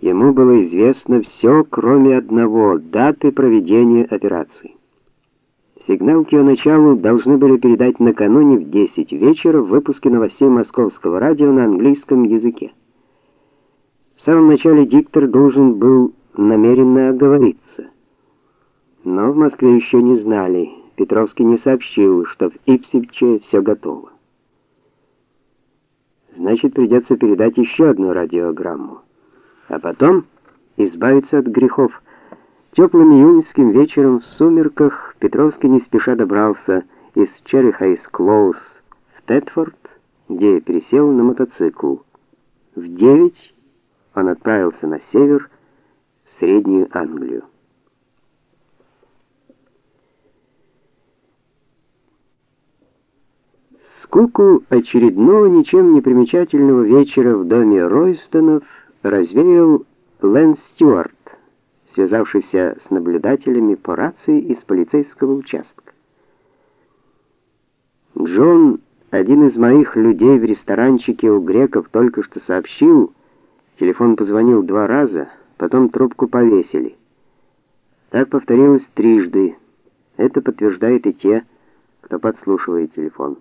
Ему было известно все, кроме одного даты проведения операции. Сигнал к ее началу должны были передать накануне в 10 вечера в выпуске новостей Московского радио на английском языке. В самом начале диктор должен был намеренно оговориться. Но в Москве еще не знали. Петровский не сообщил, что в Ипсвиче все готово. Значит, придется передать еще одну радиограмму. А потом избавиться от грехов. Теплым июньским вечером в сумерках Петровский не спеша добрался из Черрихейз-Клоуз в Тетфорд, где пересел на мотоцикл. В девять он отправился на север, в Среднюю Англию. Скуку очередного ничем не примечательного вечера в доме Ройстонов развеял Лэн Стюарт, связавшийся с наблюдателями по рации из полицейского участка. Джон, один из моих людей в ресторанчике у греков, только что сообщил, телефон позвонил два раза, потом трубку повесили. Так повторилось трижды. Это подтверждают и те, кто подслушивает телефон.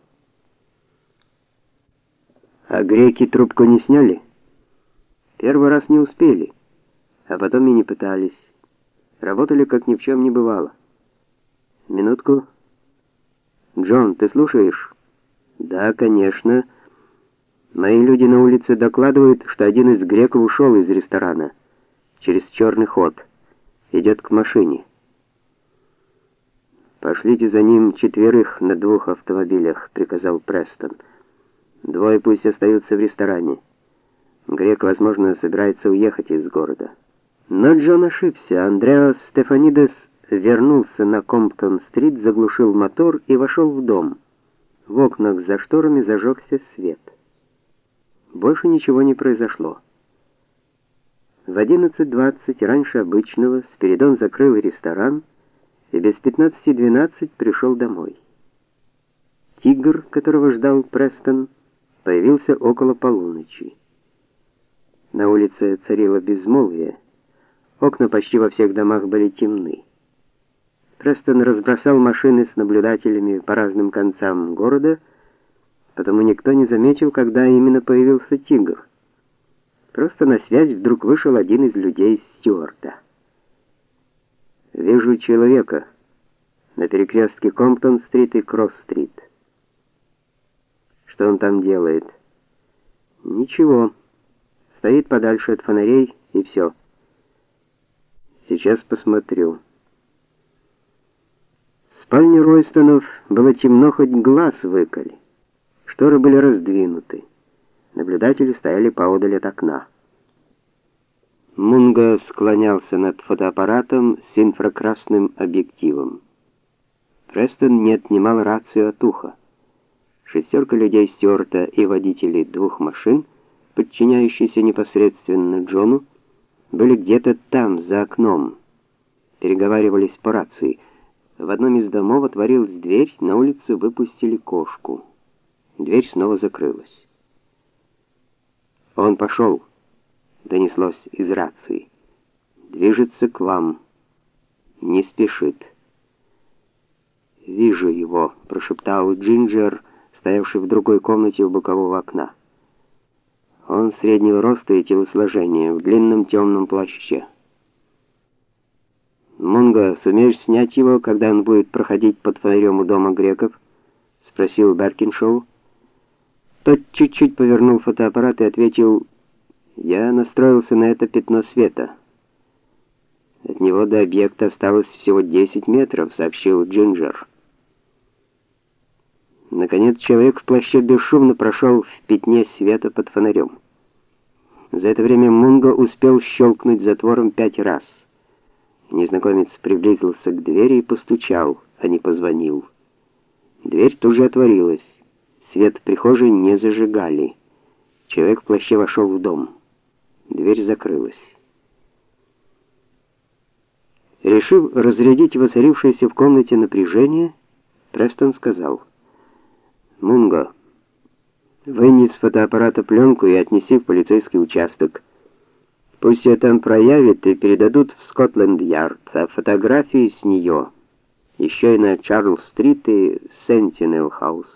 А греки трубку не сняли? Первый раз не успели, а потом и не пытались. Работали как ни в чем не бывало. Минутку. Джон, ты слушаешь? Да, конечно. Мои люди на улице докладывают, что один из греков ушел из ресторана через черный ход. Идет к машине. Пошлите за ним четверых на двух автомобилях, приказал Престон. Двое пусть остаются в ресторане. Грек, возможно, собирается уехать из города. Но Джон ошибся. Андреас Стефанидес вернулся на Комптон-стрит, заглушил мотор и вошел в дом. В окнах за шторами зажегся свет. Больше ничего не произошло. В 11:20 раньше обычного Спиридон закрыл ресторан и без 15:12 пришел домой. Тигр, которого ждал Престон, появился около полуночи. На улице царило безмолвие. Окна почти во всех домах были темны. Престон разбросал машины с наблюдателями по разным концам города, потому никто не заметил, когда именно появился тигр. Просто на связь вдруг вышел один из людей Стюарта. Вижу человека на перекрестке Комптон-стрит и Кросс-стрит. Что он там делает? Ничего. Стоит подальше от фонарей и все. Сейчас посмотрю. В спальне Ройстонов было темно, хоть глаз выколи. Шторы были раздвинуты. Наблюдатели стояли поодаль от окна. Мунга склонялся над фотоаппаратом с инфракрасным объективом. Престон не отнимал рацию от уха. Шестерка людей Стюарта и водители двух машин, подчиняющиеся непосредственно Джону, были где-то там, за окном. Переговаривались по рации. В одном из домов отворилась дверь, на улицу выпустили кошку. Дверь снова закрылась. Он пошел, донеслось из рации. Движется к вам. Не спешит. Вижу его, прошептал Джинджер стоявший в другой комнате у бокового окна. Он среднего роста и телосложения, в длинном темном плаще. Мунга, сумеешь снять его, когда он будет проходить под фонарем у дома греков? спросил Беркиншоу. Тот чуть-чуть повернул фотоаппарат и ответил: "Я настроился на это пятно света". От него до объекта осталось всего 10 метров, сообщил Джинджер. Наконец человек в плаще бесшумно прошел в пятне света под фонарем. За это время Мунго успел щелкнуть затвором пять раз. Незнакомец приблизился к двери и постучал, а не позвонил. Дверь тут же отворилась. Свет в прихожей не зажигали. Человек в плаще вошел в дом. Дверь закрылась. Решив разрядить воцарившееся в комнате напряжение, Престон сказал: Мунго, вынь из фотоаппарата пленку и отнеси в полицейский участок. Пусть ее там проявят и передадут в Скотланд-Ярд, а фотографии с нее еще и на Чарльз-стрит и Сентинел-хаус.